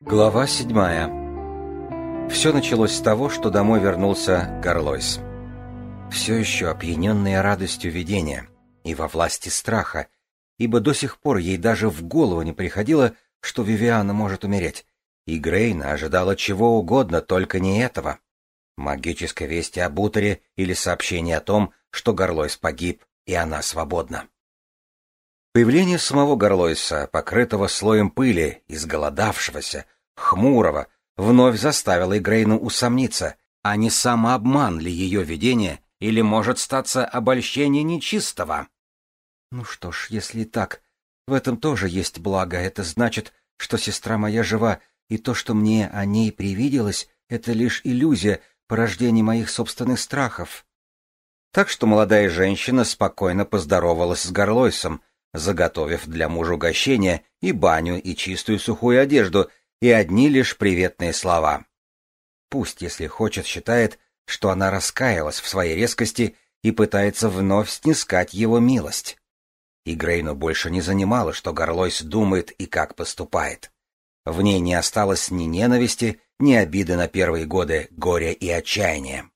Глава седьмая. Все началось с того, что домой вернулся Гарлойс. Все еще опьяненная радостью видения и во власти страха, ибо до сих пор ей даже в голову не приходило, что Вивиана может умереть, и Грейна ожидала чего угодно, только не этого. Магической вести об Утере или сообщение о том, что Гарлойс погиб, и она свободна. Появление самого Горлойса, покрытого слоем пыли, изголодавшегося, хмурого, вновь заставило Игрейну усомниться, а не самообман ли ее видение, или может статься обольщение нечистого. Ну что ж, если и так, в этом тоже есть благо. Это значит, что сестра моя жива, и то, что мне о ней привиделось, это лишь иллюзия, порождение моих собственных страхов. Так что молодая женщина спокойно поздоровалась с Горлойсом, заготовив для мужа угощение и баню, и чистую сухую одежду, и одни лишь приветные слова. Пусть, если хочет, считает, что она раскаялась в своей резкости и пытается вновь снискать его милость. И Грейну больше не занимало, что Горлойс думает и как поступает. В ней не осталось ни ненависти, ни обиды на первые годы горя и отчаяния.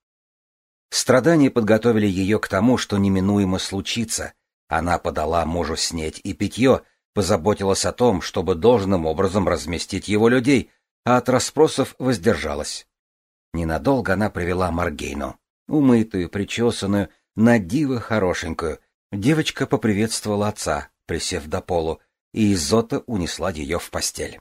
Страдания подготовили ее к тому, что неминуемо случится, она подала мужу снеть и питье, позаботилась о том, чтобы должным образом разместить его людей, а от расспросов воздержалась. Ненадолго она привела Маргейну, умытую, причесанную, на диво хорошенькую. Девочка поприветствовала отца, присев до полу, и Изота унесла ее в постель.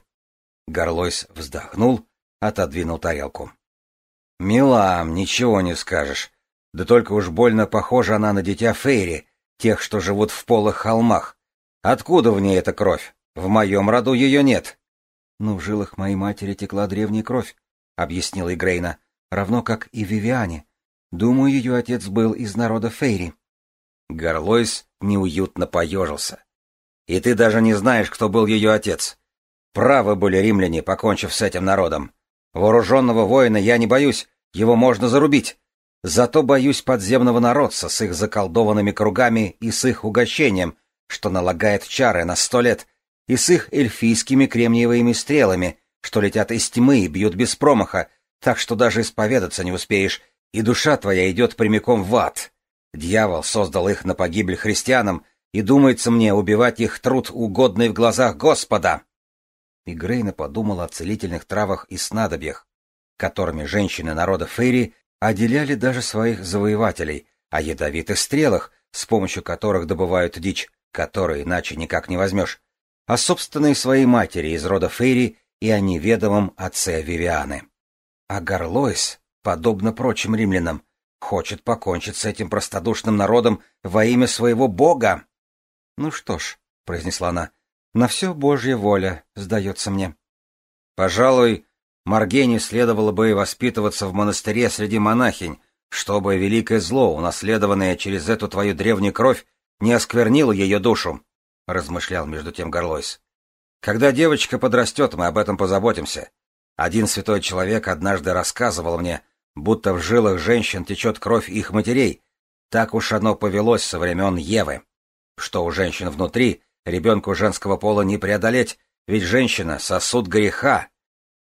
Горлойс вздохнул, отодвинул тарелку. — Мила, ничего не скажешь. Да только уж больно похожа она на дитя Фейри, тех, что живут в полых холмах. Откуда в ней эта кровь? В моем роду ее нет. — Ну, в жилах моей матери текла древняя кровь, — объяснила Игрейна, — равно как и Вивиане. Думаю, ее отец был из народа Фейри. Горлойс неуютно поежился. — И ты даже не знаешь, кто был ее отец. Правы были римляне, покончив с этим народом. Вооруженного воина я не боюсь, его можно зарубить. Зато боюсь подземного народца с их заколдованными кругами и с их угощением, что налагает чары на сто лет, и с их эльфийскими кремниевыми стрелами, что летят из тьмы и бьют без промаха, так что даже исповедаться не успеешь, и душа твоя идет прямиком в ад. Дьявол создал их на погибель христианам, и думается мне убивать их труд, угодный в глазах Господа. И Грейна подумала о целительных травах и снадобьях, которыми женщины народа Фейри отделяли даже своих завоевателей, о ядовитых стрелах, с помощью которых добывают дичь, которую иначе никак не возьмешь, о собственной своей матери из рода Фейри и о неведомом отце Вивианы. А Гарлойс, подобно прочим римлянам, хочет покончить с этим простодушным народом во имя своего бога. — Ну что ж, — произнесла она, — на все Божья воля, сдается мне. — Пожалуй, Маргене следовало бы воспитываться в монастыре среди монахинь, чтобы великое зло, унаследованное через эту твою древнюю кровь, не осквернило ее душу, — размышлял между тем Горлойс. Когда девочка подрастет, мы об этом позаботимся. Один святой человек однажды рассказывал мне, будто в жилах женщин течет кровь их матерей. Так уж оно повелось со времен Евы. Что у женщин внутри, ребенку женского пола не преодолеть, ведь женщина — сосуд греха,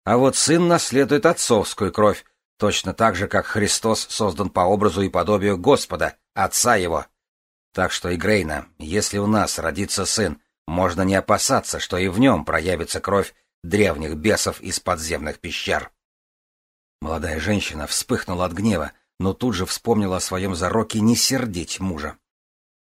а вот сын наследует отцовскую кровь, точно так же, как Христос создан по образу и подобию Господа, Отца его. Так что, Игрейна, если у нас родится сын, можно не опасаться, что и в нем проявится кровь древних бесов из подземных пещер. Молодая женщина вспыхнула от гнева, но тут же вспомнила о своем зароке не сердить мужа.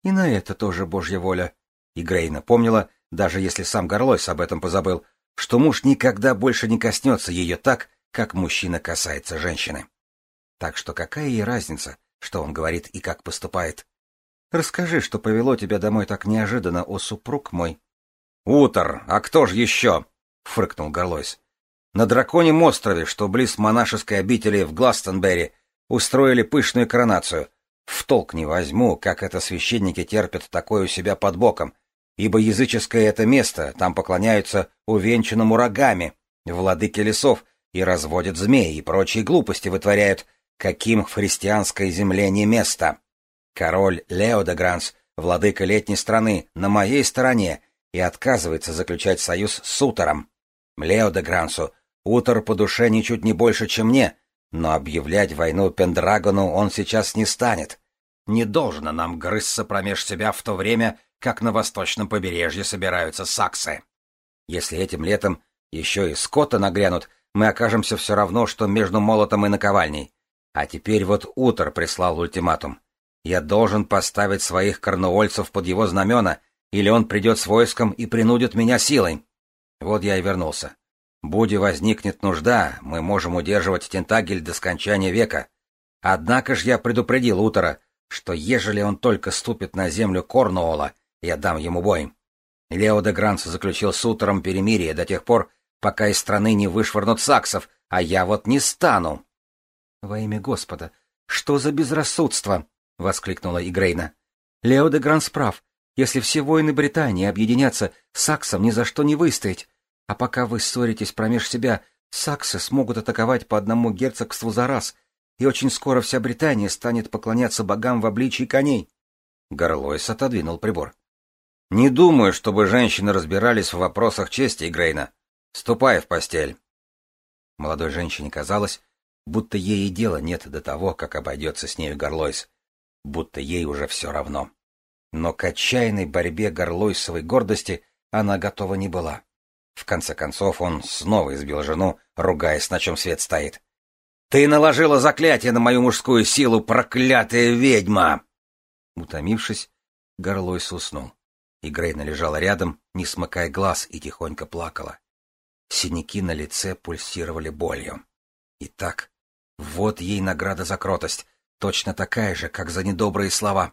И на это тоже Божья воля. Игрейна помнила, даже если сам Горлойс об этом позабыл, что муж никогда больше не коснется ее так, как мужчина касается женщины. Так что какая ей разница, что он говорит и как поступает? Расскажи, что повело тебя домой так неожиданно, о супруг мой. — Утор, а кто ж еще? — фыркнул Горлойс. — На драконьем острове, что близ монашеской обители в Гластонберри, устроили пышную коронацию. В толк не возьму, как это священники терпят такое у себя под боком, ибо языческое это место, там поклоняются увенчанному рогами, владыке лесов, и разводят змеи и прочие глупости вытворяют, каким в христианской земле не место. Король Леодегранс, владыка летней страны, на моей стороне и отказывается заключать союз с Сутором. Лео де Грансу, Утор по душе ничуть не больше, чем мне, но объявлять войну Пендрагону он сейчас не станет. Не должно нам грызться промеж себя в то время, как на восточном побережье собираются саксы. Если этим летом еще и скота нагрянут, мы окажемся все равно, что между молотом и наковальней. А теперь вот Утор прислал ультиматум. Я должен поставить своих корнуольцев под его знамена, или он придет с войском и принудит меня силой. Вот я и вернулся. Будь возникнет нужда, мы можем удерживать Тентагель до скончания века. Однако ж я предупредил Утора, что ежели он только ступит на землю Корнуола, я дам ему бой. Лео де Гранс заключил с Утором перемирие до тех пор, пока из страны не вышвырнут саксов, а я вот не стану. — Во имя Господа, что за безрассудство? — воскликнула Игрейна. — Лео де Гранс прав. Если все воины Британии объединятся, саксам ни за что не выстоять. А пока вы ссоритесь промеж себя, саксы смогут атаковать по одному герцогству за раз, и очень скоро вся Британия станет поклоняться богам в обличии коней. Горлойс отодвинул прибор. — Не думаю, чтобы женщины разбирались в вопросах чести, Грейна. Ступай в постель. Молодой женщине казалось, будто ей и дела нет до того, как обойдется с нею Горлойс, будто ей уже все равно. Но к отчаянной борьбе Горлойсовой гордости она готова не была. В конце концов он снова избил жену, ругаясь, на чем свет стоит. «Ты наложила заклятие на мою мужскую силу, проклятая ведьма!» Утомившись, Горлойс уснул, и Грейна лежала рядом, не смыкая глаз, и тихонько плакала. Синяки на лице пульсировали болью. Итак, вот ей награда за кротость, точно такая же, как за недобрые слова.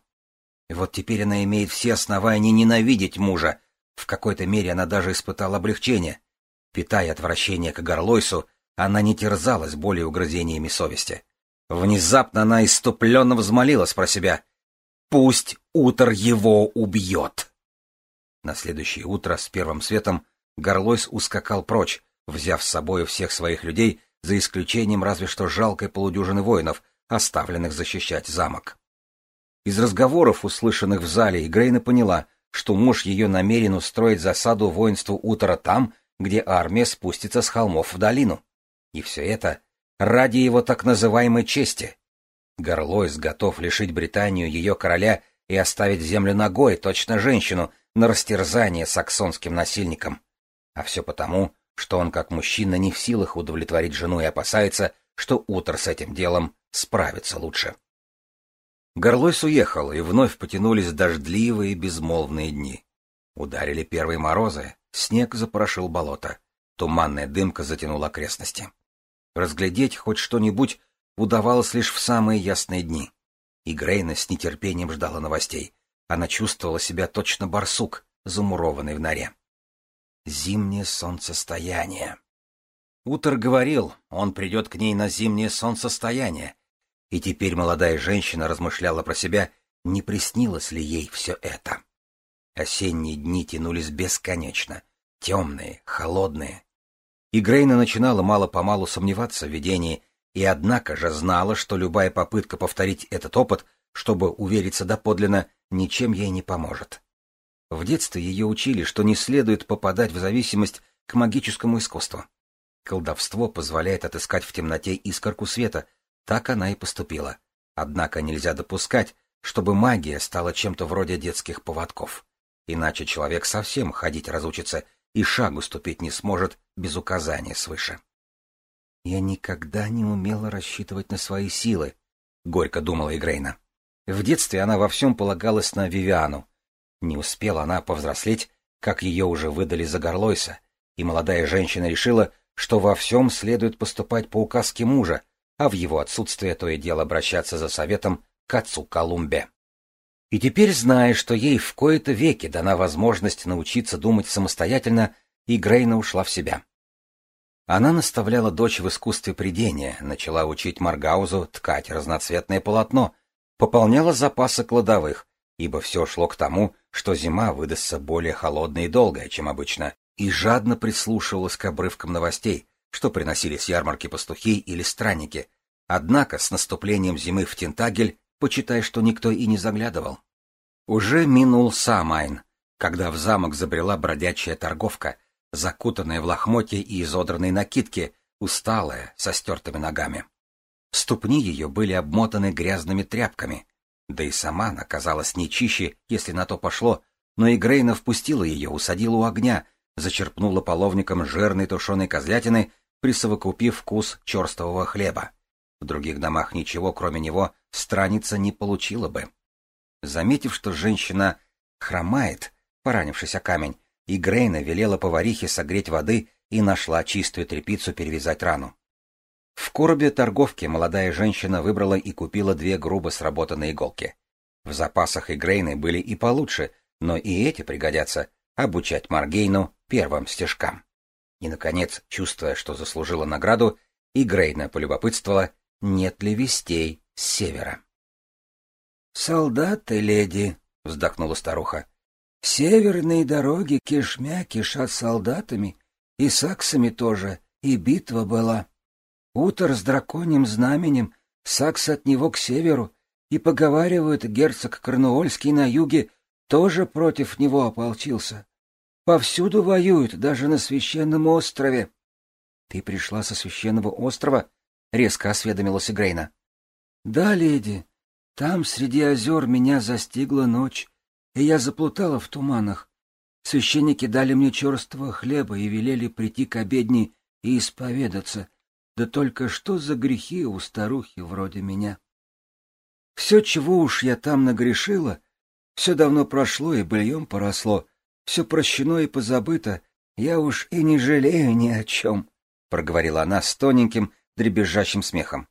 И вот теперь она имеет все основания ненавидеть мужа, в какой-то мере она даже испытала облегчение. Питая отвращение к Горлойсу, она не терзалась более угрызениями совести. Внезапно она иступленно взмолилась про себя. «Пусть утр его убьет!» На следующее утро с первым светом Горлойс ускакал прочь, взяв с собой всех своих людей, за исключением разве что жалкой полудюжины воинов, оставленных защищать замок. Из разговоров, услышанных в зале, Грейна поняла, что муж ее намерен устроить засаду воинству утра там, где армия спустится с холмов в долину. И все это ради его так называемой чести. Горлойс готов лишить Британию ее короля и оставить землю ногой, точно женщину, на растерзание саксонским насильникам. А все потому, что он как мужчина не в силах удовлетворить жену и опасается, что утро с этим делом справится лучше. Горлойс уехал, и вновь потянулись дождливые безмолвные дни. Ударили первые морозы, снег запорошил болото, туманная дымка затянула окрестности. Разглядеть хоть что-нибудь удавалось лишь в самые ясные дни. И Грейна с нетерпением ждала новостей. Она чувствовала себя точно барсук, замурованный в норе. Зимнее солнцестояние. Утор говорил, он придет к ней на зимнее солнцестояние, и теперь молодая женщина размышляла про себя, не приснилось ли ей все это. Осенние дни тянулись бесконечно, темные, холодные. И Грейна начинала мало-помалу сомневаться в видении, и однако же знала, что любая попытка повторить этот опыт, чтобы увериться доподлинно, ничем ей не поможет. В детстве ее учили, что не следует попадать в зависимость к магическому искусству. Колдовство позволяет отыскать в темноте искорку света, так она и поступила. Однако нельзя допускать, чтобы магия стала чем-то вроде детских поводков. Иначе человек совсем ходить разучится и шагу ступить не сможет без указания свыше. «Я никогда не умела рассчитывать на свои силы», — горько думала Игрейна. В детстве она во всем полагалась на Вивиану. Не успела она повзрослеть, как ее уже выдали за Горлойса, и молодая женщина решила, что во всем следует поступать по указке мужа, а в его отсутствие то и дело обращаться за советом к отцу Колумбе. И теперь, зная, что ей в кои-то веки дана возможность научиться думать самостоятельно, и Грейна ушла в себя. Она наставляла дочь в искусстве придения, начала учить Маргаузу ткать разноцветное полотно, пополняла запасы кладовых, ибо все шло к тому, что зима выдастся более холодной и долгая, чем обычно, и жадно прислушивалась к обрывкам новостей, что приносили с ярмарки пастухи или странники. Однако с наступлением зимы в Тентагель, почитай, что никто и не заглядывал. Уже минул Самайн, когда в замок забрела бродячая торговка, закутанная в лохмотья и изодранные накидки, усталая, со стертыми ногами. Ступни ее были обмотаны грязными тряпками, да и сама она казалась не чище, если на то пошло, но и Грейна впустила ее, усадила у огня, зачерпнула половником жирной тушеной козлятины, присовокупив вкус черстового хлеба. В других домах ничего, кроме него, страница не получила бы. Заметив, что женщина хромает, поранившись о камень, и Грейна велела поварихе согреть воды и нашла чистую тряпицу перевязать рану. В коробе торговки молодая женщина выбрала и купила две грубо сработанные иголки. В запасах Игрейны были и получше, но и эти пригодятся обучать Маргейну первым стежкам. И, наконец, чувствуя, что заслужила награду, Игрейна полюбопытствовала, нет ли вестей с севера. «Солдаты, леди», — вздохнула старуха, — «северные дороги кишмя кишат солдатами, и саксами тоже, и битва была. Утор с драконьим знаменем, сакс от него к северу, и поговаривают, герцог Корнуольский на юге тоже против него ополчился. Повсюду воюют, даже на священном острове. — Ты пришла со священного острова? — резко осведомилась Грейна. — Да, леди. Там, среди озер, меня застигла ночь, и я заплутала в туманах. Священники дали мне черствого хлеба и велели прийти к обедне и исповедаться. Да только что за грехи у старухи вроде меня? Все, чего уж я там нагрешила, все давно прошло и быльем поросло, все прощено и позабыто, я уж и не жалею ни о чем, — проговорила она с тоненьким, дребезжащим смехом.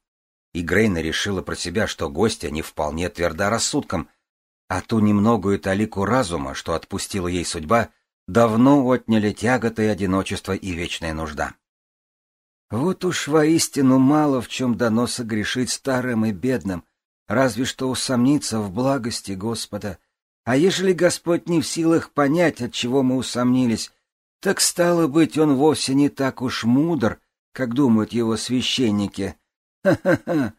И Грейна решила про себя, что гостья не вполне тверда рассудком, а ту немногую талику разума, что отпустила ей судьба, давно отняли тяготы, одиночество и вечная нужда. Вот уж воистину мало в чем дано согрешить старым и бедным, разве что усомниться в благости Господа. А ежели Господь не в силах понять, от чего мы усомнились, так стало быть, он вовсе не так уж мудр, как думают его священники. Ха-ха-ха!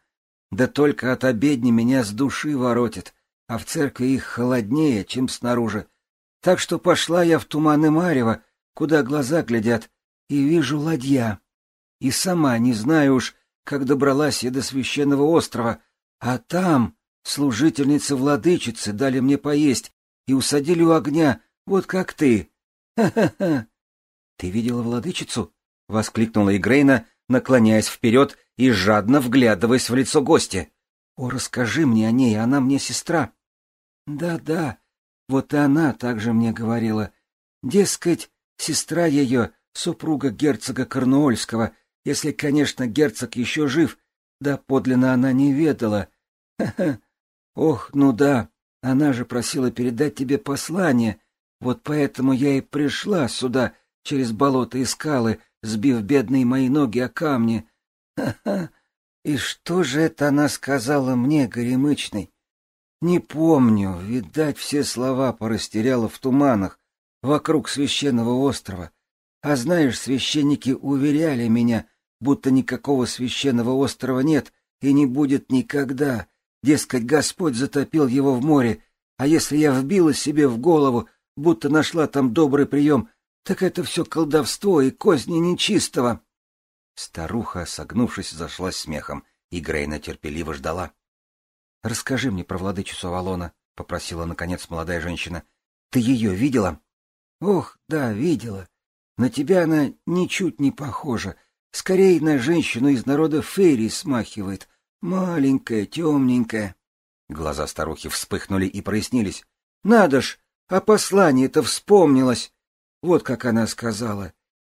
Да только от обедни меня с души воротит, а в церкви их холоднее, чем снаружи. Так что пошла я в туманы Марева, куда глаза глядят, и вижу ладья. И сама не знаю уж, как добралась я до священного острова, а там служительницы владычицы дали мне поесть и усадили у огня, вот как ты. Ха-ха-ха! Ты видела владычицу? — воскликнула Игрейна, наклоняясь вперед и жадно вглядываясь в лицо гостя. — О, расскажи мне о ней, она мне сестра. Да — Да-да, вот и она также мне говорила. Дескать, сестра ее, супруга герцога Корнуольского, если, конечно, герцог еще жив, да подлинно она не ведала. Ха-ха. Ох, ну да, она же просила передать тебе послание, вот поэтому я и пришла сюда, через болото и скалы, сбив бедные мои ноги о камни. Ха-ха. И что же это она сказала мне, горемычной? Не помню, видать, все слова порастеряла в туманах вокруг священного острова. А знаешь, священники уверяли меня, будто никакого священного острова нет и не будет никогда. Дескать, Господь затопил его в море, а если я вбила себе в голову, будто нашла там добрый прием, так это все колдовство и козни нечистого. Старуха, согнувшись, зашлась смехом, и Грейна терпеливо ждала. — Расскажи мне про владычицу Авалона, — попросила, наконец, молодая женщина. — Ты ее видела? — Ох, да, видела. На тебя она ничуть не похожа, Скорее на женщину из народа Фейри смахивает. Маленькая, темненькая. Глаза старухи вспыхнули и прояснились. Надо ж, а послание-то вспомнилось. Вот как она сказала.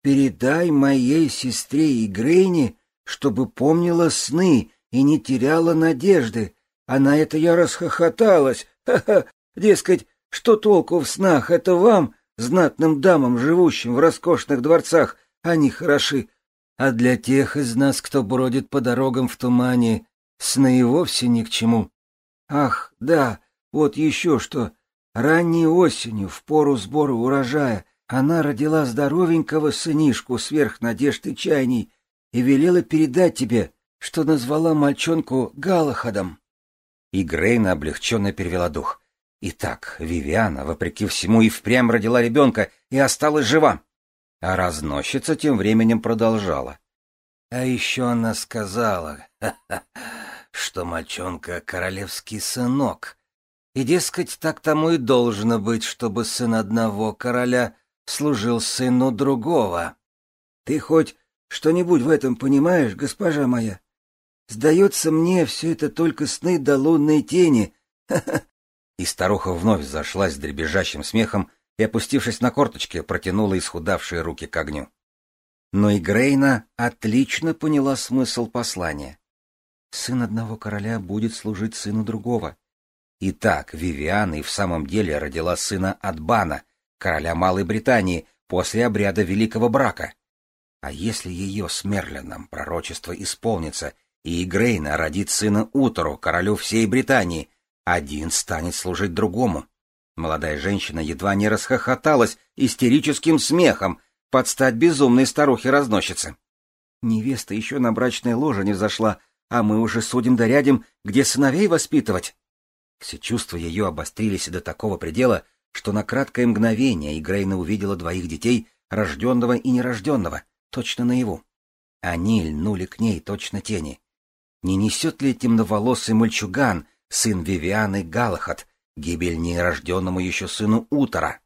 Передай моей сестре Игрейне, чтобы помнила сны и не теряла надежды. А на это я расхохоталась. Ха-ха, дескать, что толку в снах? Это вам, знатным дамам, живущим в роскошных дворцах, они хороши. А для тех из нас, кто бродит по дорогам в тумане, сны и вовсе ни к чему. Ах, да, вот еще что. Ранней осенью, в пору сбора урожая, она родила здоровенького сынишку сверх надежд и чаяний и велела передать тебе, что назвала мальчонку Галахадом. И Грейна облегченно перевела дух. Итак, Вивиана, вопреки всему, и впрямь родила ребенка и осталась жива. А разносчица тем временем продолжала. А еще она сказала, что мальчонка — королевский сынок. И, дескать, так тому и должно быть, чтобы сын одного короля служил сыну другого. Ты хоть что-нибудь в этом понимаешь, госпожа моя? Сдается мне, все это только сны до лунной тени. И старуха вновь зашлась дребезжащим смехом и, опустившись на корточки, протянула исхудавшие руки к огню. Но и Грейна отлично поняла смысл послания. Сын одного короля будет служить сыну другого. Итак, Вивиана и в самом деле родила сына от Бана, короля Малой Британии, после обряда Великого Брака. А если ее с пророчество исполнится, и Игрейна родит сына Утору, королю всей Британии, один станет служить другому. Молодая женщина едва не расхохоталась истерическим смехом, под стать безумной старухе-разносчице. Невеста еще на брачное ложе не взошла, а мы уже судим да рядим, где сыновей воспитывать. Все чувства ее обострились до такого предела, что на краткое мгновение Игрейна увидела двоих детей, рожденного и нерожденного, точно наяву. Они льнули к ней точно тени. Не несет ли темноволосый мальчуган, сын Вивианы Галахат, гибель нерожденному еще сыну Утора?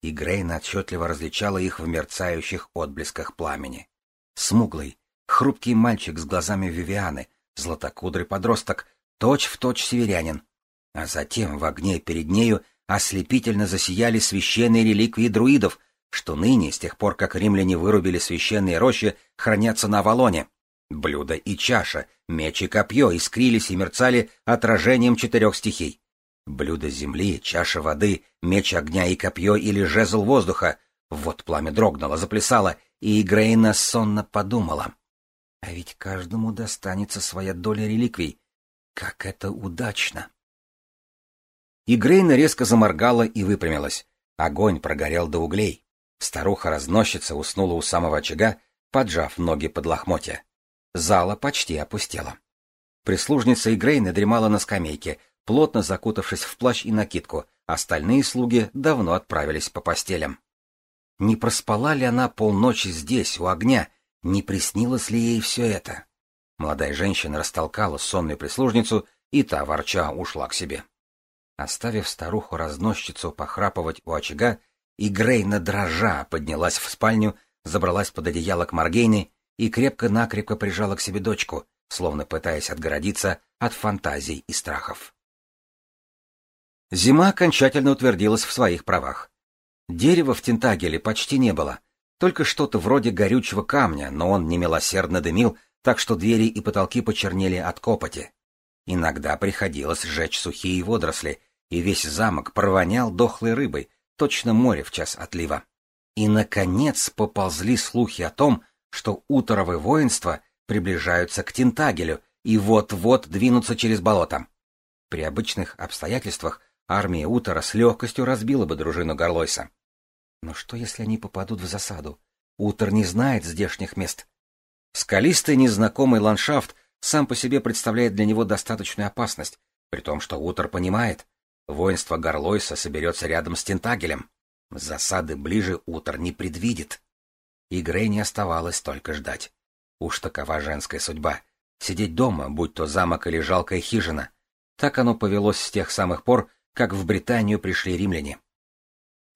И Грейна отчетливо различала их в мерцающих отблесках пламени. Смуглый, хрупкий мальчик с глазами Вивианы, златокудрый подросток, точь-в-точь точь северянин. А затем в огне перед нею ослепительно засияли священные реликвии друидов, что ныне, с тех пор, как римляне вырубили священные рощи, хранятся на Авалоне. Блюдо и чаша, меч и копье искрились и мерцали отражением четырех стихий. Блюдо земли, чаша воды, меч огня и копье или жезл воздуха. Вот пламя дрогнуло, заплясало, и Грейна сонно подумала. А ведь каждому достанется своя доля реликвий. Как это удачно! И Грейна резко заморгала и выпрямилась. Огонь прогорел до углей. Старуха-разносчица уснула у самого очага, поджав ноги под лохмотья. Зала почти опустела. Прислужница Игрейна дремала на скамейке, плотно закутавшись в плащ и накидку, остальные слуги давно отправились по постелям. Не проспала ли она полночи здесь, у огня, не приснилось ли ей все это? Молодая женщина растолкала сонную прислужницу, и та, ворча, ушла к себе. Оставив старуху-разносчицу похрапывать у очага, и Грейна дрожа поднялась в спальню, забралась под одеяло к Маргейне и крепко-накрепко прижала к себе дочку, словно пытаясь отгородиться от фантазий и страхов. Зима окончательно утвердилась в своих правах. Дерева в Тентагеле почти не было, только что-то вроде горючего камня, но он немилосердно дымил, так что двери и потолки почернели от копоти. Иногда приходилось сжечь сухие водоросли, и весь замок провонял дохлой рыбой, точно море в час отлива. И, наконец, поползли слухи о том, что уторовые воинства приближаются к Тентагелю и вот-вот двинутся через болото. При обычных обстоятельствах армия Утора с легкостью разбила бы дружину Горлойса. Но что, если они попадут в засаду? Утор не знает здешних мест. Скалистый незнакомый ландшафт сам по себе представляет для него достаточную опасность, при том, что Утор понимает, воинство Горлойса соберется рядом с Тентагелем. Засады ближе Утор не предвидит. И Грей не оставалось только ждать. Уж такова женская судьба — сидеть дома, будь то замок или жалкая хижина. Так оно повелось с тех самых пор, как в Британию пришли римляне.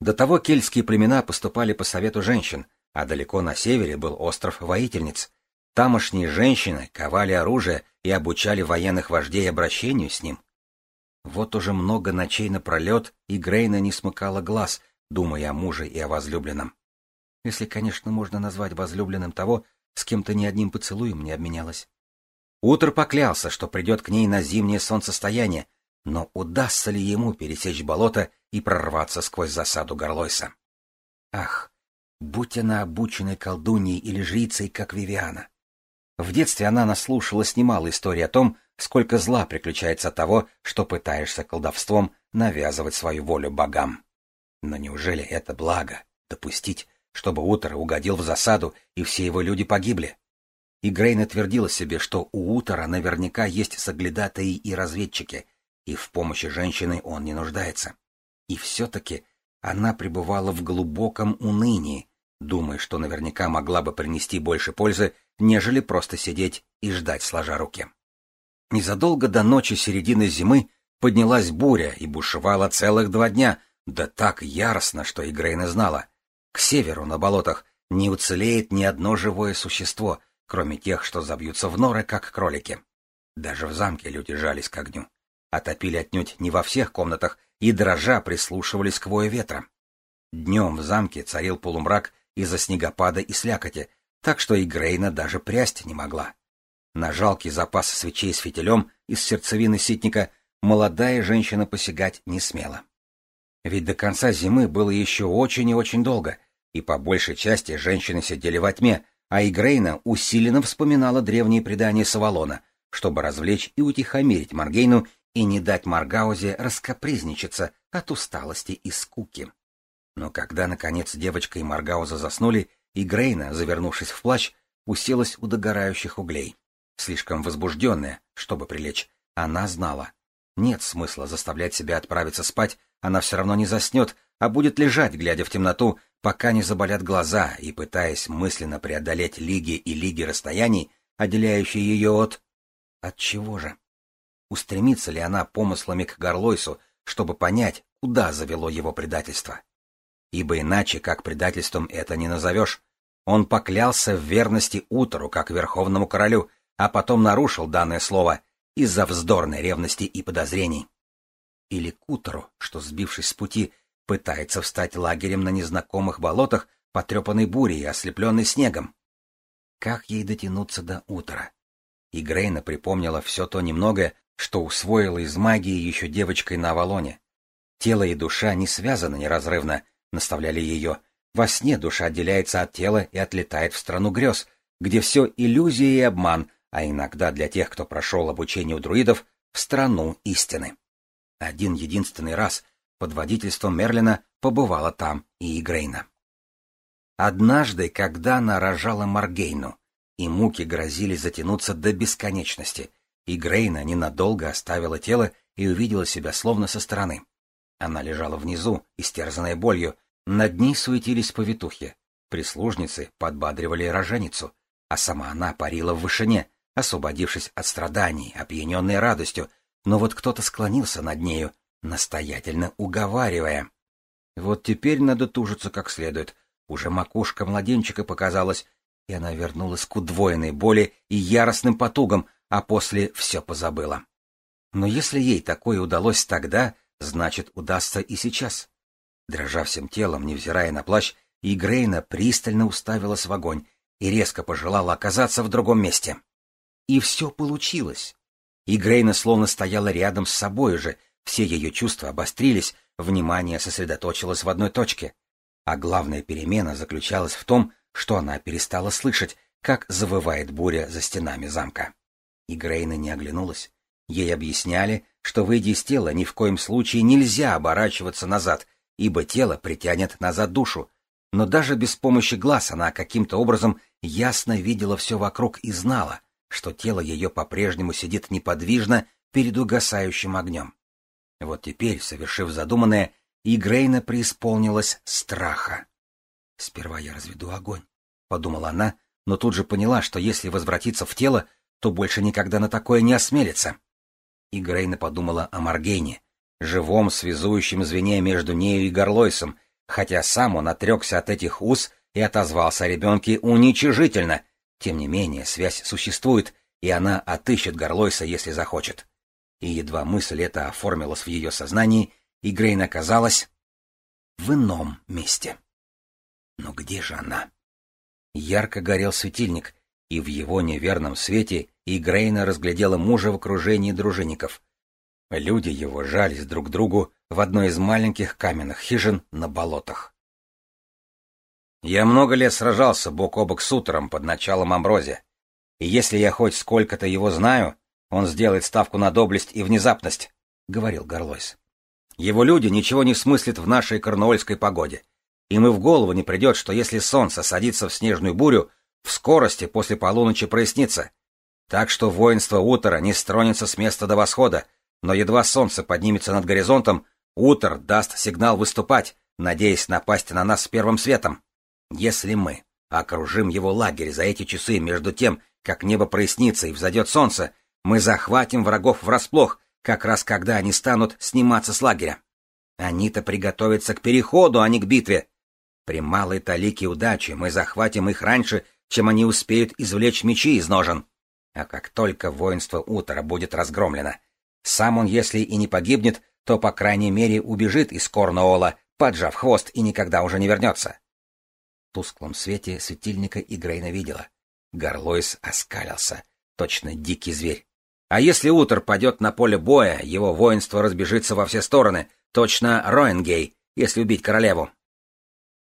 До того кельтские племена поступали по совету женщин, а далеко на севере был остров воительниц. Тамошние женщины ковали оружие и обучали военных вождей обращению с ним. Вот уже много ночей напролет, и Грейна не смыкала глаз, думая о муже и о возлюбленном. Если, конечно, можно назвать возлюбленным того, с кем то ни одним поцелуем не обменялась. Утро поклялся, что придет к ней на зимнее солнцестояние, но удастся ли ему пересечь болото и прорваться сквозь засаду Горлойса? Ах, будь она обученной колдуньей или жрицей, как Вивиана! В детстве она наслушалась немало историй о том, сколько зла приключается от того, что пытаешься колдовством навязывать свою волю богам. Но неужели это благо — допустить, чтобы Утер угодил в засаду, и все его люди погибли? И Грейна твердила себе, что у Утера наверняка есть соглядатаи и разведчики — и в помощи женщины он не нуждается. И все-таки она пребывала в глубоком унынии, думая, что наверняка могла бы принести больше пользы, нежели просто сидеть и ждать сложа руки. Незадолго до ночи середины зимы поднялась буря и бушевала целых два дня, да так яростно, что и Грейна знала. К северу, на болотах, не уцелеет ни одно живое существо, кроме тех, что забьются в норы, как кролики. Даже в замке люди жались к огню. Отопили отнюдь не во всех комнатах, и дрожа прислушивались к вою ветра. Днем в замке царил полумрак из-за снегопада и слякоти, так что и Грейна даже прясть не могла. На жалкий запас свечей с фитилем из сердцевины ситника молодая женщина посягать не смела. Ведь до конца зимы было еще очень и очень долго, и по большей части женщины сидели во тьме, а Игрейна усиленно вспоминала древние предания Савалона, чтобы развлечь и утихомирить Маргейну и не дать Маргаузе раскопризничаться от усталости и скуки. Но когда, наконец, девочка и Маргауза заснули, и завернувшись в плащ, уселась у догорающих углей. Слишком возбужденная, чтобы прилечь, она знала. Нет смысла заставлять себя отправиться спать, она все равно не заснет, а будет лежать, глядя в темноту, пока не заболят глаза и пытаясь мысленно преодолеть лиги и лиги расстояний, отделяющие ее от... От чего же? Устремится ли она помыслами к Горлойсу, чтобы понять, куда завело его предательство? Ибо иначе, как предательством это не назовешь. Он поклялся в верности Утору, как верховному королю, а потом нарушил данное слово из-за вздорной ревности и подозрений. Или к Утору, что, сбившись с пути, пытается встать лагерем на незнакомых болотах, потрепанной бурей и ослепленной снегом. Как ей дотянуться до утра? И Грейна припомнила все то немногое, что усвоила из магии еще девочкой на Авалоне. Тело и душа не связаны неразрывно, наставляли ее. Во сне душа отделяется от тела и отлетает в страну грез, где все иллюзия и обман, а иногда для тех, кто прошел обучение у друидов, в страну истины. Один единственный раз под водительством Мерлина побывала там и Игрейна. Однажды, когда она рожала Маргейну, и муки грозили затянуться до бесконечности, и ненадолго оставила тело и увидела себя словно со стороны. Она лежала внизу, истерзанная болью, над ней суетились повитухи. Прислужницы подбадривали роженицу, а сама она парила в вышине, освободившись от страданий, опьяненной радостью, но вот кто-то склонился над нею, настоятельно уговаривая. Вот теперь надо тужиться как следует. Уже макушка младенчика показалась, и она вернулась к удвоенной боли и яростным потугам, а после все позабыла. Но если ей такое удалось тогда, значит, удастся и сейчас. Дрожа всем телом, невзирая на плащ, и Грейна пристально уставилась в огонь и резко пожелала оказаться в другом месте. И все получилось. И Грейна словно стояла рядом с собой же, все ее чувства обострились, внимание сосредоточилось в одной точке. А главная перемена заключалась в том, что она перестала слышать, как завывает буря за стенами замка. И Грейна не оглянулась. Ей объясняли, что, выйдя из тела, ни в коем случае нельзя оборачиваться назад, ибо тело притянет назад душу. Но даже без помощи глаз она каким-то образом ясно видела все вокруг и знала, что тело ее по-прежнему сидит неподвижно перед угасающим огнем. Вот теперь, совершив задуманное, и Грейна преисполнилась страха. «Сперва я разведу огонь», — подумала она, но тут же поняла, что если возвратиться в тело, то больше никогда на такое не осмелится. И Грейна подумала о Маргейне, живом связующем звене между нею и Горлойсом, хотя сам он отрекся от этих уз и отозвался о ребенке уничижительно. Тем не менее, связь существует, и она отыщет Горлойса, если захочет. И едва мысль эта оформилась в ее сознании, и Грейн оказалась в ином месте. Но где же она? Ярко горел светильник, и в его неверном свете Игрейна разглядела мужа в окружении дружинников. Люди его жались друг к другу в одной из маленьких каменных хижин на болотах. Я много лет сражался бок о бок с утром под началом Амбрози, и если я хоть сколько-то его знаю, он сделает ставку на доблесть и внезапность, — говорил Горлойс. Его люди ничего не смыслят в нашей корнуольской погоде. Им и в голову не придет, что если солнце садится в снежную бурю, в скорости после полуночи прояснится. Так что воинство Утора не стронется с места до восхода, но едва солнце поднимется над горизонтом, Утор даст сигнал выступать, надеясь напасть на нас с первым светом. Если мы окружим его лагерь за эти часы между тем, как небо прояснится и взойдет солнце, мы захватим врагов врасплох, как раз когда они станут сниматься с лагеря. Они-то приготовятся к переходу, а не к битве. При малой талике удачи мы захватим их раньше, чем они успеют извлечь мечи из ножен. А как только воинство Утора будет разгромлено, сам он, если и не погибнет, то, по крайней мере, убежит из Корнуола, поджав хвост, и никогда уже не вернется. В тусклом свете светильника Игрейна видела. Горлойс оскалился, точно дикий зверь. А если Утор падет на поле боя, его воинство разбежится во все стороны, точно Роенгей, если убить королеву.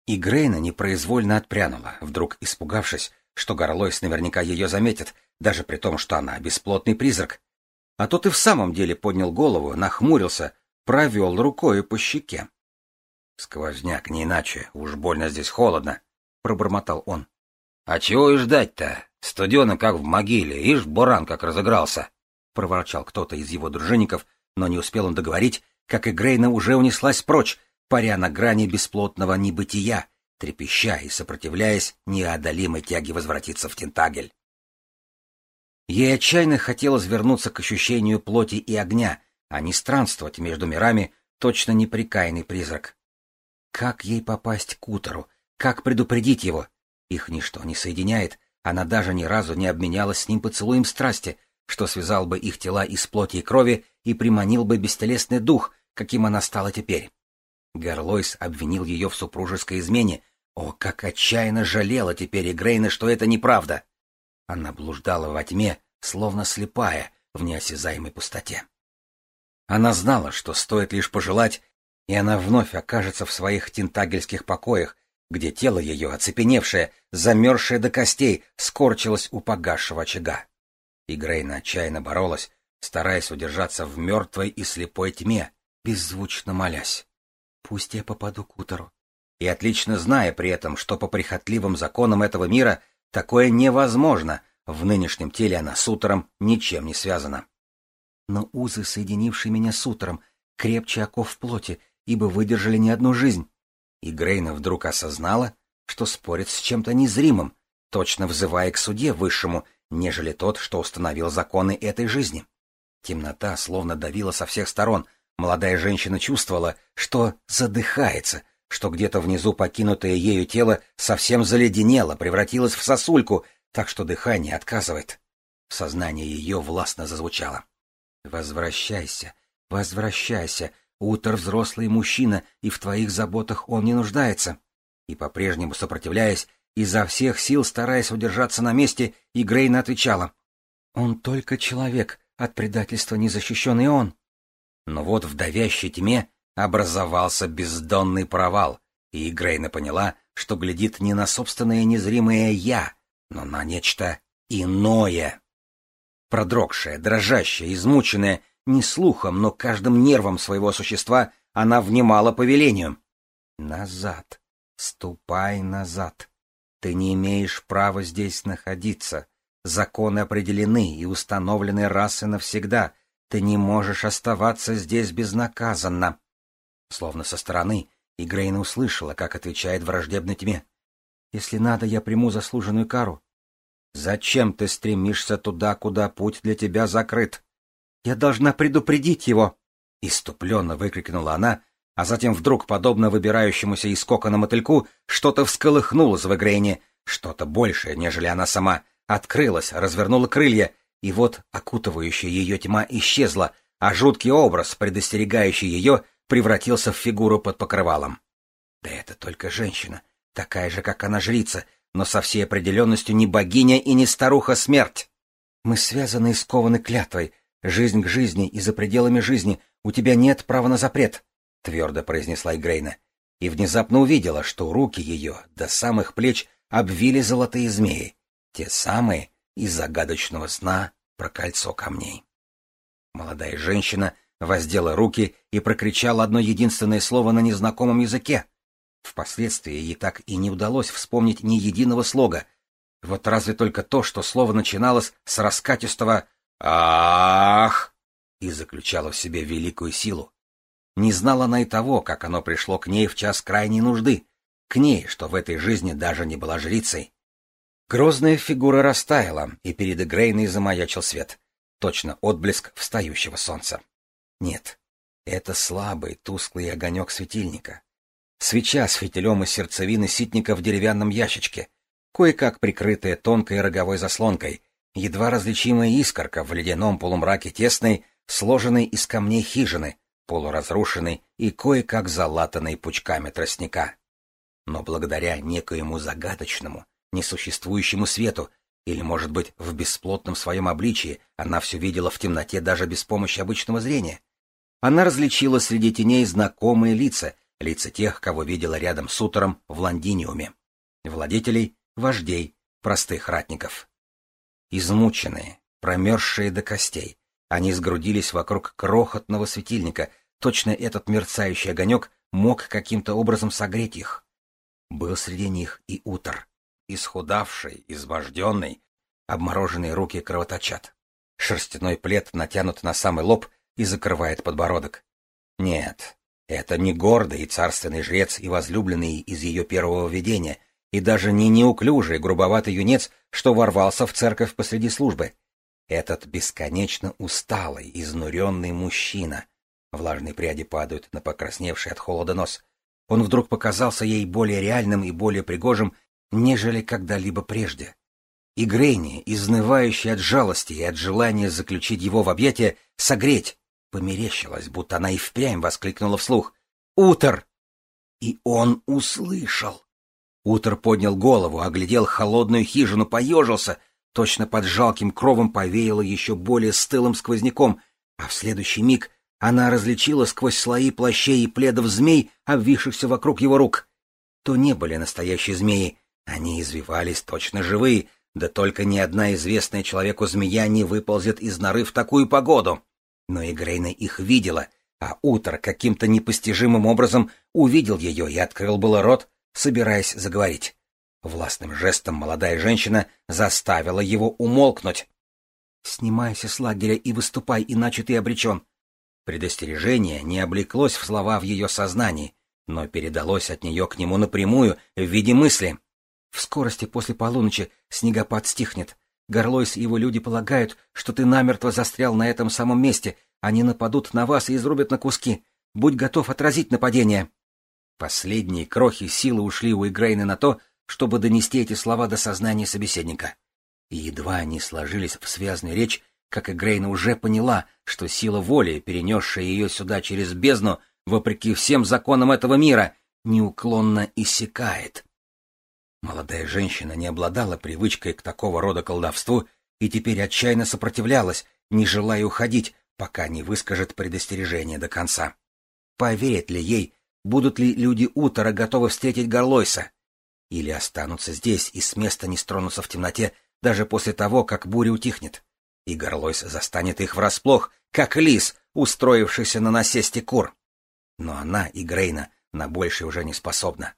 И Грейна непроизвольно отпрянула, вдруг испугавшись, что Горлойс наверняка ее заметит, даже при том, что она бесплотный призрак. А тот и в самом деле поднял голову, нахмурился, провел рукой по щеке. — Сквозняк, не иначе, уж больно здесь холодно, — пробормотал он. — А чего и ждать-то? Студено, как в могиле, ишь, буран как разыгрался, — проворчал кто-то из его дружинников, но не успел он договорить, как и Грейна уже унеслась прочь, паря на грани бесплотного небытия, трепеща и сопротивляясь неодолимой тяге возвратиться в Тентагель. Ей отчаянно хотелось вернуться к ощущению плоти и огня, а не странствовать между мирами, точно неприкаянный призрак. Как ей попасть к Утору? Как предупредить его? Их ничто не соединяет, она даже ни разу не обменялась с ним поцелуем страсти, что связал бы их тела из плоти и крови и приманил бы бестелесный дух, каким она стала теперь. Гарлойс обвинил ее в супружеской измене. О, как отчаянно жалела теперь Игрейна, что это неправда! Она блуждала во тьме, словно слепая, в неосязаемой пустоте. Она знала, что стоит лишь пожелать, и она вновь окажется в своих тентагельских покоях, где тело ее, оцепеневшее, замерзшее до костей, скорчилось у погасшего очага. И Грейна отчаянно боролась, стараясь удержаться в мертвой и слепой тьме, беззвучно молясь. Пусть я попаду к утору. И отлично зная при этом, что по прихотливым законам этого мира такое невозможно, в нынешнем теле она с утором ничем не связана. Но узы, соединившие меня с утором, крепче оков в плоти, ибо выдержали не одну жизнь. И Грейна вдруг осознала, что спорит с чем-то незримым, точно взывая к суде высшему, нежели тот, что установил законы этой жизни. Темнота словно давила со всех сторон. Молодая женщина чувствовала, что задыхается, что где-то внизу покинутое ею тело совсем заледенело, превратилось в сосульку, так что дыхание отказывает. В сознании ее властно зазвучало. «Возвращайся, возвращайся, Утор взрослый мужчина, и в твоих заботах он не нуждается». И по-прежнему сопротивляясь, изо всех сил стараясь удержаться на месте, Игрейна отвечала. «Он только человек, от предательства не защищенный он». Но вот в давящей тьме образовался бездонный провал, и Игрейна поняла, что глядит не на собственное незримое «я», но на нечто иное. Продрогшая, дрожащая, измученная, не слухом, но каждым нервом своего существа, она внимала повелению. «Назад! Ступай назад! Ты не имеешь права здесь находиться. Законы определены и установлены раз и навсегда. Ты не можешь оставаться здесь безнаказанно!» Словно со стороны, Игрейна услышала, как отвечает враждебной тьме. Если надо, я приму заслуженную кару. Зачем ты стремишься туда, куда путь для тебя закрыт? Я должна предупредить его! Иступленно выкрикнула она, а затем вдруг, подобно выбирающемуся из кокона мотыльку, что-то всколыхнулось в Игрейне, что-то большее, нежели она сама, открылось, развернуло крылья, и вот окутывающая ее тьма исчезла, а жуткий образ, предостерегающий ее, превратился в фигуру под покрывалом. Да это только женщина, такая же, как она жрица, но со всей определенностью не богиня и не старуха-смерть. Мы связаны и скованы клятвой, жизнь к жизни и за пределами жизни, у тебя нет права на запрет, — твердо произнесла Игрейна, и внезапно увидела, что руки ее до самых плеч обвили золотые змеи, те самые из загадочного сна про кольцо камней. Молодая женщина воздела руки и прокричала одно единственное слово на незнакомом языке. Впоследствии ей так и не удалось вспомнить ни единого слога. Вот разве только то, что слово начиналось с раскатистого «Ах!» и заключало в себе великую силу. Не знала она и того, как оно пришло к ней в час крайней нужды. к ней, что в этой жизни даже не была жрицей. Грозная фигура растаяла, и перед Игрейной замаячил свет. Точно отблеск встающего солнца. Нет, это слабый, тусклый огонек светильника. Свеча с фитилем из сердцевины ситника в деревянном ящичке, кое-как прикрытая тонкой роговой заслонкой, едва различимая искорка в ледяном полумраке тесной, сложенной из камней хижины, полуразрушенной и кое-как залатанной пучками тростника. Но благодаря некоему загадочному, несуществующему свету, или, может быть, в бесплотном своем обличии, она все видела в темноте даже без помощи обычного зрения. Она различила среди теней знакомые лица, лица тех, кого видела рядом с утором в Лондиниуме. Владетелей, вождей, простых ратников. Измученные, промерзшие до костей, они сгрудились вокруг крохотного светильника, точно этот мерцающий огонек мог каким-то образом согреть их. Был среди них и утор исхудавший, изможденный, обмороженные руки кровоточат. Шерстяной плед натянут на самый лоб и закрывает подбородок. Нет, это не гордый и царственный жрец и возлюбленный из ее первого видения, и даже не неуклюжий, грубоватый юнец, что ворвался в церковь посреди службы. Этот бесконечно усталый, изнуренный мужчина. Влажные пряди падают на покрасневший от холода нос. Он вдруг показался ей более реальным и более пригожим, нежели когда-либо прежде. И Грейни, изнывающая от жалости и от желания заключить его в объятия, согреть, померещилась, будто она и впрямь воскликнула вслух «Утор!» И он услышал. Утор поднял голову, оглядел холодную хижину, поежился, точно под жалким кровом повеяло еще более стылым сквозняком, а в следующий миг она различила сквозь слои плащей и пледов змей, обвившихся вокруг его рук. То не были настоящие змеи, они извивались точно живые, да только ни одна известная человеку змея не выползет из норы в такую погоду. Но и их видела, а Утро каким-то непостижимым образом увидел ее и открыл было рот, собираясь заговорить. Властным жестом молодая женщина заставила его умолкнуть. «Снимайся с лагеря и выступай, иначе ты обречен». Предостережение не облеклось в слова в ее сознании, но передалось от нее к нему напрямую в виде мысли. В скорости после полуночи снегопад стихнет. Горлойс и его люди полагают, что ты намертво застрял на этом самом месте. Они нападут на вас и изрубят на куски. Будь готов отразить нападение. Последние крохи силы ушли у Игрейна на то, чтобы донести эти слова до сознания собеседника. И едва они сложились в связную речь, как Игрейна уже поняла, что сила воли, перенесшая ее сюда через бездну, вопреки всем законам этого мира, неуклонно иссякает. Молодая женщина не обладала привычкой к такого рода колдовству и теперь отчаянно сопротивлялась, не желая уходить, пока не выскажет предостережение до конца. Поверят ли ей, будут ли люди утра готовы встретить Горлойса? Или останутся здесь и с места не стронутся в темноте даже после того, как буря утихнет? И Горлойс застанет их врасплох, как лис, устроившийся на насесте кур. Но она и Грейна на большее уже не способна.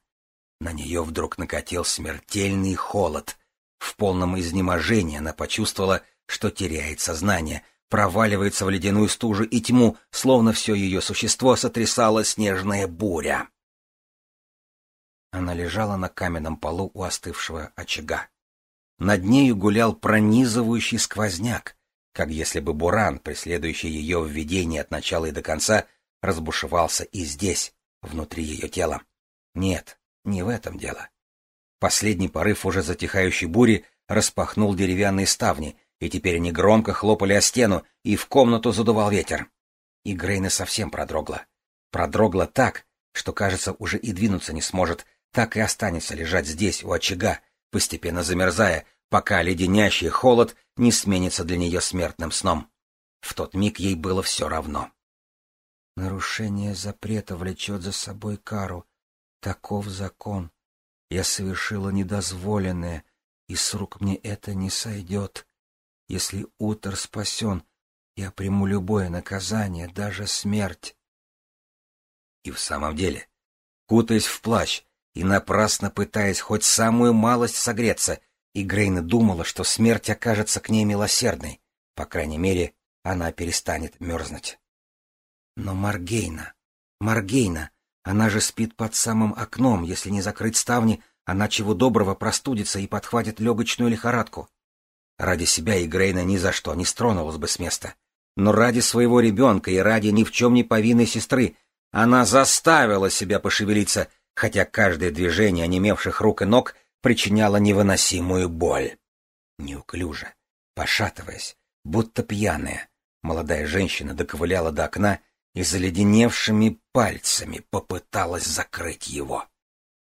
На нее вдруг накатил смертельный холод. В полном изнеможении она почувствовала, что теряет сознание, проваливается в ледяную стужу и тьму, словно все ее существо сотрясала снежная буря. Она лежала на каменном полу у остывшего очага. Над нею гулял пронизывающий сквозняк, как если бы буран, преследующий ее в видении от начала и до конца, разбушевался и здесь, внутри ее тела. Нет, не в этом дело. Последний порыв уже затихающей бури распахнул деревянные ставни, и теперь они громко хлопали о стену, и в комнату задувал ветер. И Грейна совсем продрогла. Продрогла так, что, кажется, уже и двинуться не сможет, так и останется лежать здесь, у очага, постепенно замерзая, пока леденящий холод не сменится для нее смертным сном. В тот миг ей было все равно. Нарушение запрета влечет за собой кару, Таков закон. Я совершила недозволенное, и с рук мне это не сойдет. Если Утор спасен, я приму любое наказание, даже смерть. И в самом деле, кутаясь в плащ и напрасно пытаясь хоть самую малость согреться, Игрейна думала, что смерть окажется к ней милосердной. По крайней мере, она перестанет мерзнуть. Но Маргейна, Маргейна, Она же спит под самым окном, если не закрыть ставни, она чего доброго простудится и подхватит легочную лихорадку. Ради себя Игрейна ни за что не стронулась бы с места. Но ради своего ребенка и ради ни в чем не повинной сестры она заставила себя пошевелиться, хотя каждое движение онемевших рук и ног причиняло невыносимую боль. Неуклюже, пошатываясь, будто пьяная, молодая женщина доковыляла до окна и заледеневшими пальцами попыталась закрыть его.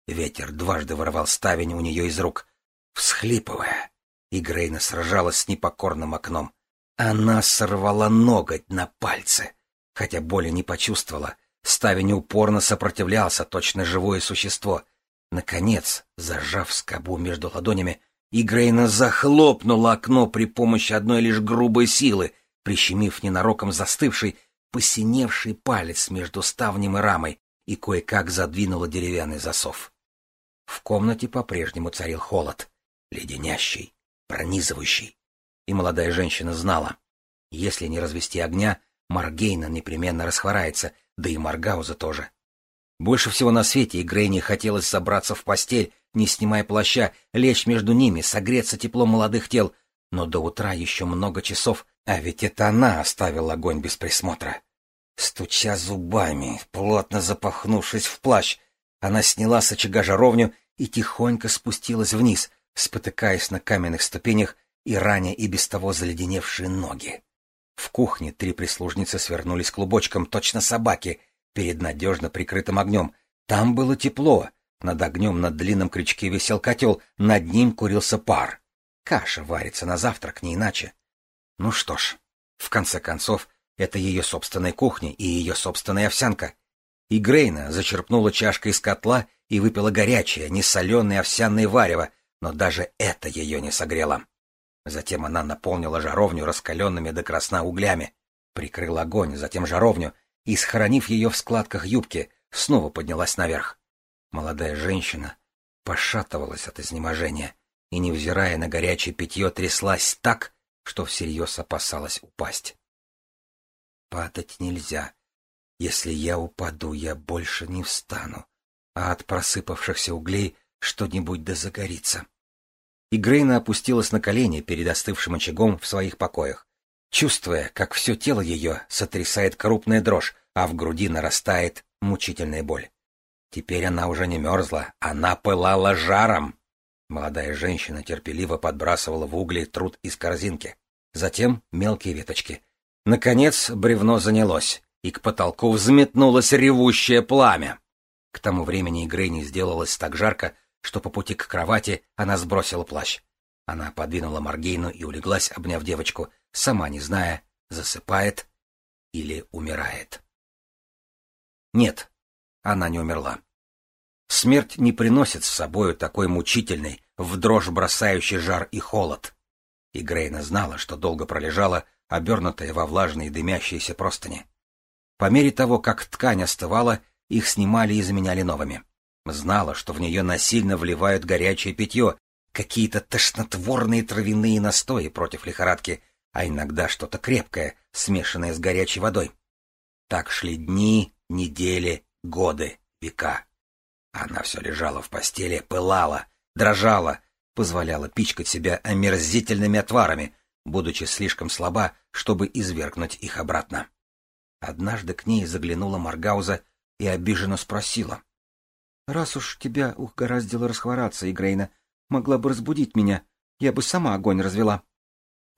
Ветер дважды вырвал ставень у нее из рук, всхлипывая, и Грейна сражалась с непокорным окном. Она сорвала ноготь на пальце, хотя боли не почувствовала. Ставень упорно сопротивлялся, точно живое существо. Наконец, зажав скобу между ладонями, Игрейна захлопнула окно при помощи одной лишь грубой силы, прищемив ненароком застывший, посиневший палец между ставнем и рамой и кое-как задвинула деревянный засов. В комнате по-прежнему царил холод, леденящий, пронизывающий. И молодая женщина знала, если не развести огня, Маргейна непременно расхворается, да и Маргауза тоже. Больше всего на свете и Грейни хотелось забраться в постель, не снимая плаща, лечь между ними, согреться теплом молодых тел, но до утра еще много часов, а ведь это она оставила огонь без присмотра. Стуча зубами, плотно запахнувшись в плащ, она сняла с очага жаровню и тихонько спустилась вниз, спотыкаясь на каменных ступенях и раня и без того заледеневшие ноги. В кухне три прислужницы свернулись клубочком, точно собаки, перед надежно прикрытым огнем. Там было тепло. Над огнем на длинном крючке висел котел, над ним курился пар. Каша варится на завтрак, не иначе. Ну что ж, в конце концов, это ее собственная кухня и ее собственная овсянка. И Грейна зачерпнула чашкой из котла и выпила горячее, несоленое овсяное варево, но даже это ее не согрело. Затем она наполнила жаровню раскаленными до красна углями, прикрыла огонь, затем жаровню, и, схоронив ее в складках юбки, снова поднялась наверх. Молодая женщина пошатывалась от изнеможения и, невзирая на горячее питье, тряслась так, что всерьез опасалась упасть. «Падать нельзя. Если я упаду, я больше не встану, а от просыпавшихся углей что-нибудь да загорится». И Грейна опустилась на колени перед остывшим очагом в своих покоях, чувствуя, как все тело ее сотрясает крупная дрожь, а в груди нарастает мучительная боль. Теперь она уже не мерзла, она пылала жаром. Молодая женщина терпеливо подбрасывала в угли труд из корзинки, затем мелкие веточки. Наконец бревно занялось, и к потолку взметнулось ревущее пламя. К тому времени Грейни сделалось так жарко, что по пути к кровати она сбросила плащ. Она подвинула Маргейну и улеглась, обняв девочку, сама не зная, засыпает или умирает. Нет, она не умерла. Смерть не приносит с собою такой мучительный, в дрожь бросающий жар и холод. И Грейна знала, что долго пролежала, обернутая во влажные дымящиеся простыни. По мере того, как ткань остывала, их снимали и заменяли новыми. Знала, что в нее насильно вливают горячее питье, какие-то тошнотворные травяные настои против лихорадки, а иногда что-то крепкое, смешанное с горячей водой. Так шли дни, недели, годы, века. Она все лежала в постели, пылала, дрожала, позволяла пичкать себя омерзительными отварами, будучи слишком слаба, чтобы извергнуть их обратно. Однажды к ней заглянула Маргауза и обиженно спросила. Раз уж тебя угораздило расхвораться, Игрейна, могла бы разбудить меня, я бы сама огонь развела.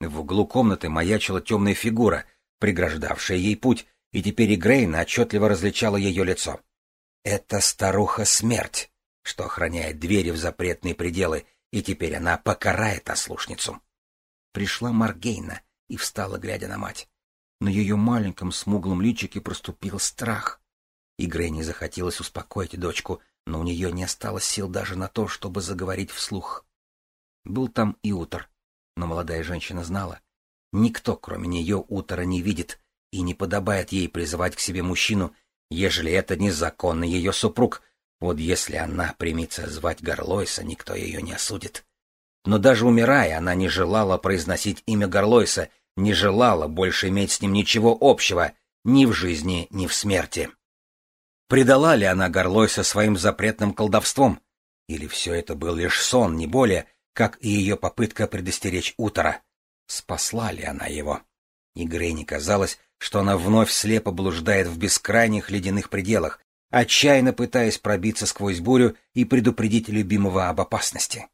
В углу комнаты маячила темная фигура, преграждавшая ей путь, и теперь Игрейна отчетливо различала ее лицо. Это старуха-смерть, что охраняет двери в запретные пределы, и теперь она покарает ослушницу. Пришла Маргейна и встала, глядя на мать. На ее маленьком смуглом личике проступил страх. И захотелось успокоить дочку, но у нее не осталось сил даже на то, чтобы заговорить вслух. Был там и Утор, но молодая женщина знала, никто, кроме нее, Утора не видит, и не подобает ей призывать к себе мужчину, ежели это незаконный ее супруг, вот если она примется звать Горлойса, никто ее не осудит. Но даже умирая, она не желала произносить имя Горлойса, не желала больше иметь с ним ничего общего, ни в жизни, ни в смерти. Предала ли она Горлойса своим запретным колдовством? Или все это был лишь сон, не более, как и ее попытка предостеречь Утора? Спасла ли она его? И Грейне казалось, что она вновь слепо блуждает в бескрайних ледяных пределах, отчаянно пытаясь пробиться сквозь бурю и предупредить любимого об опасности.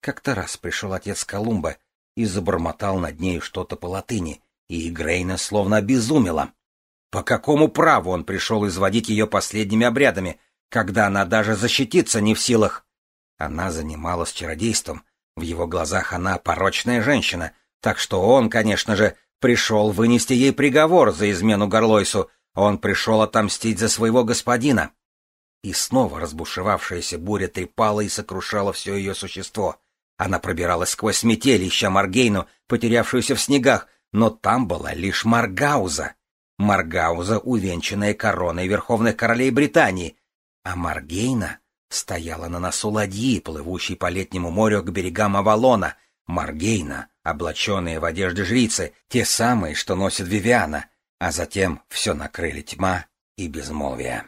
Как-то раз пришел отец Колумба и забормотал над нею что-то по латыни, и Грейна словно обезумела. По какому праву он пришел изводить ее последними обрядами, когда она даже защититься не в силах? Она занималась чародейством, в его глазах она порочная женщина, так что он, конечно же, пришел вынести ей приговор за измену Горлойсу, он пришел отомстить за своего господина. И снова разбушевавшаяся буря трепала и сокрушала все ее существо. Она пробиралась сквозь метель, ища Маргейну, потерявшуюся в снегах, но там была лишь Маргауза. Маргауза, увенчанная короной верховных королей Британии, а Маргейна стояла на носу ладьи, плывущей по летнему морю к берегам Авалона. Маргейна, облаченные в одежды жрицы, те самые, что носит Вивиана, а затем все накрыли тьма и безмолвие.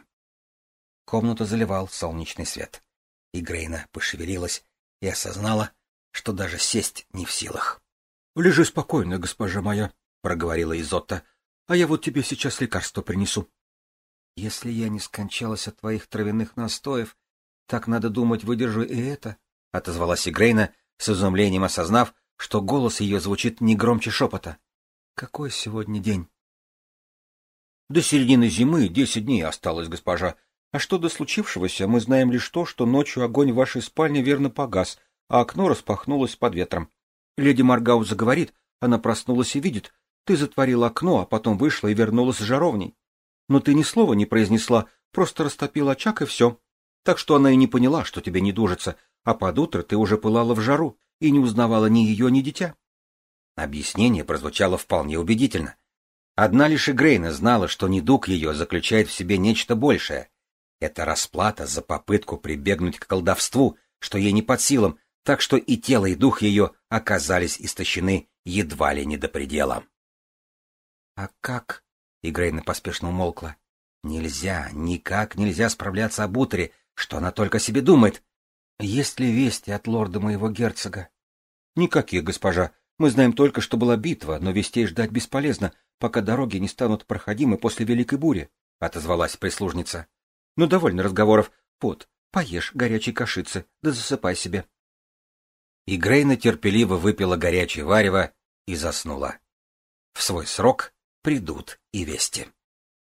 Комнату заливал солнечный свет. И Грейна пошевелилась и осознала, что даже сесть не в силах. — Лежи спокойно, госпожа моя, — проговорила Изотта, — а я вот тебе сейчас лекарство принесу. — Если я не скончалась от твоих травяных настоев, так, надо думать, выдержу и это, — отозвалась Игрейна, с изумлением осознав, что голос ее звучит не громче шепота. — Какой сегодня день? — До середины зимы десять дней осталось, госпожа. А что до случившегося, мы знаем лишь то, что ночью огонь в вашей спальне верно погас, а окно распахнулось под ветром. Леди Маргауза говорит, она проснулась и видит, ты затворила окно, а потом вышла и вернулась с жаровней. Но ты ни слова не произнесла, просто растопила очаг и все. Так что она и не поняла, что тебе не дужится, а под утро ты уже пылала в жару и не узнавала ни ее, ни дитя. Объяснение прозвучало вполне убедительно. Одна лишь Игрейна знала, что недуг ее заключает в себе нечто большее. Это расплата за попытку прибегнуть к колдовству, что ей не под силам, так что и тело, и дух ее оказались истощены едва ли не до предела. — А как? — Игрейна поспешно умолкла. — Нельзя, никак нельзя справляться об утере, что она только себе думает. Есть ли вести от лорда моего герцога? — Никаких, госпожа. Мы знаем только, что была битва, но вестей ждать бесполезно, пока дороги не станут проходимы после Великой бури, — отозвалась прислужница. — Ну, довольно разговоров. Вот, поешь горячей кашицы, да засыпай себе. И Грейна терпеливо выпила горячее варево и заснула. В свой срок придут и вести.